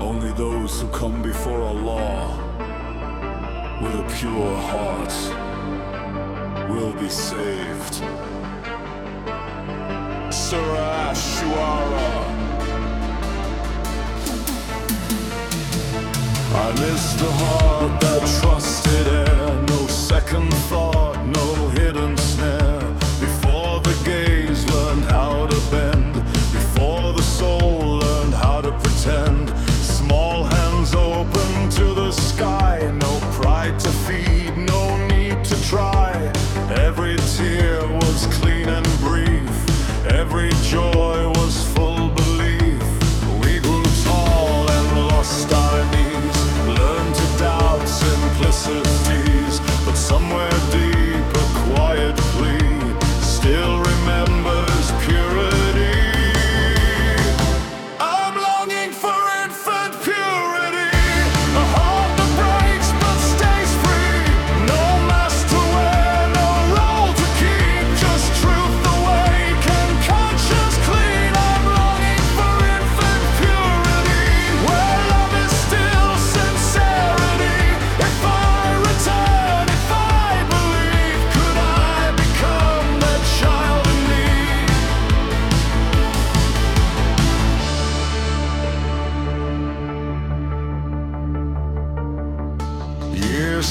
Only those who come before Allah with a pure heart will be saved. Surah Shuara. I miss the heart that trusted air, no second thought, no hidden to the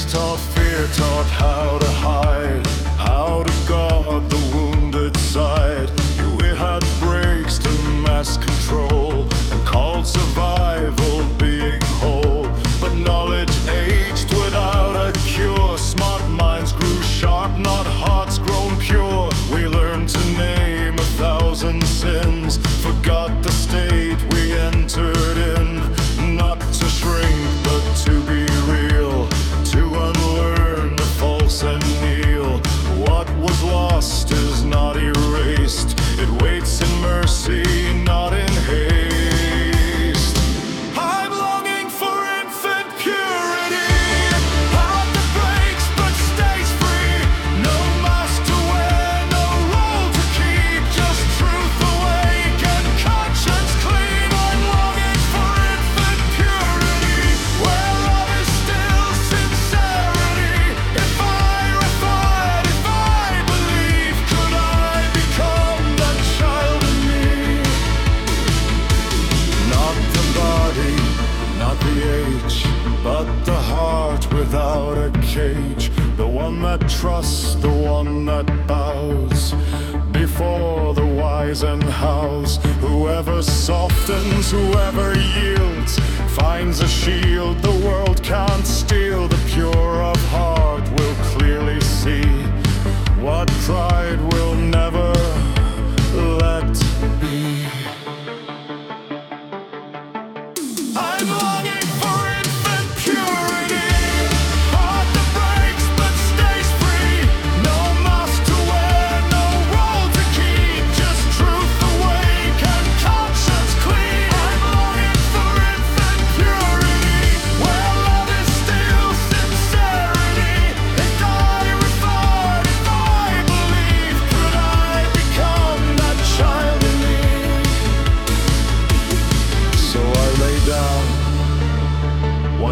taught fear, taught high. without a cage, the one that trusts, the one that bows before the wise and hows. Whoever softens, whoever yields, finds a shield the world can't steal, the pure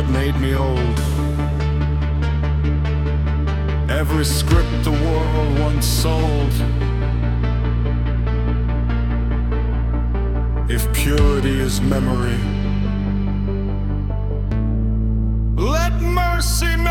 what made me old. Every script the world once sold. If purity is memory, let mercy.